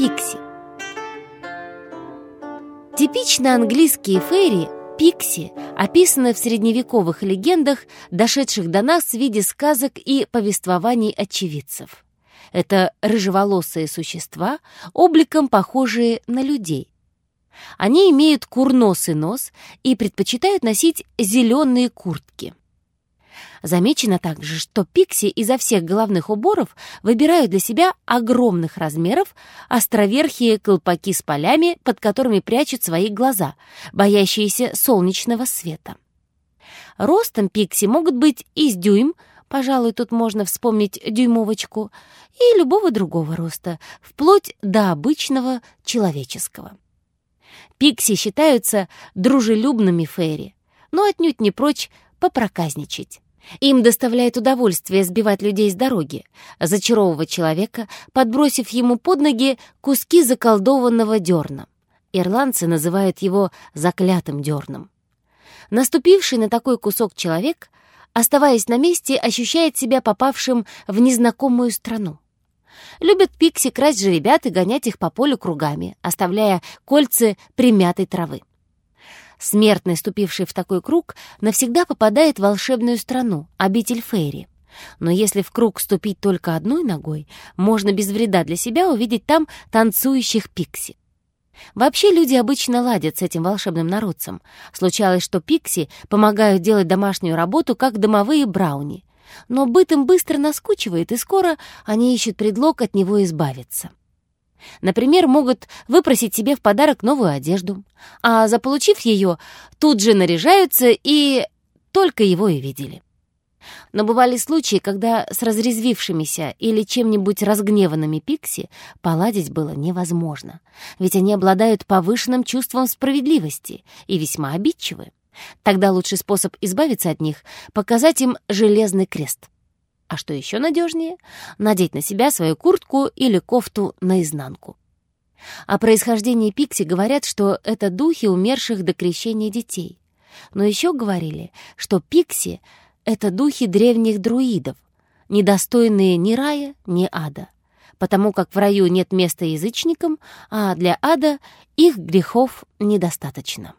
Пикси Типично английские фейри – пикси, описаны в средневековых легендах, дошедших до нас в виде сказок и повествований очевидцев. Это рыжеволосые существа, обликом похожие на людей. Они имеют курносый нос и предпочитают носить зеленые куртки. Замечено также, что пикси изо всех головных уборов выбирают для себя огромных размеров островерхие колпаки с полями, под которыми прячут свои глаза, боящиеся солнечного света. Ростом пикси могут быть из дюйм, пожалуй, тут можно вспомнить дюймовочку, и любого другого роста, вплоть до обычного человеческого. Пикси считаются дружелюбными фейри, но отнюдь не прочь попроказничать. Им доставляет удовольствие сбивать людей с дороги, зачаровывать человека, подбросив ему под ноги куски заколдованного дерна. Ирландцы называют его «заклятым дерном». Наступивший на такой кусок человек, оставаясь на месте, ощущает себя попавшим в незнакомую страну. Любят пикси красть жеребят и гонять их по полю кругами, оставляя кольца примятой травы. Смертный, ступивший в такой круг, навсегда попадает в волшебную страну, обитель Фейри. Но если в круг ступить только одной ногой, можно без вреда для себя увидеть там танцующих пикси. Вообще люди обычно ладят с этим волшебным народцем. Случалось, что пикси помогают делать домашнюю работу, как домовые брауни. Но быт им быстро наскучивает, и скоро они ищут предлог от него избавиться. Например, могут выпросить себе в подарок новую одежду, а заполучив ее, тут же наряжаются и только его и видели. Но бывали случаи, когда с разрезвившимися или чем-нибудь разгневанными пикси поладить было невозможно, ведь они обладают повышенным чувством справедливости и весьма обидчивы. Тогда лучший способ избавиться от них — показать им железный крест — а что еще надежнее? Надеть на себя свою куртку или кофту наизнанку. О происхождении Пикси говорят, что это духи умерших до крещения детей. Но еще говорили, что Пикси — это духи древних друидов, недостойные ни рая, ни ада, потому как в раю нет места язычникам, а для ада их грехов недостаточно.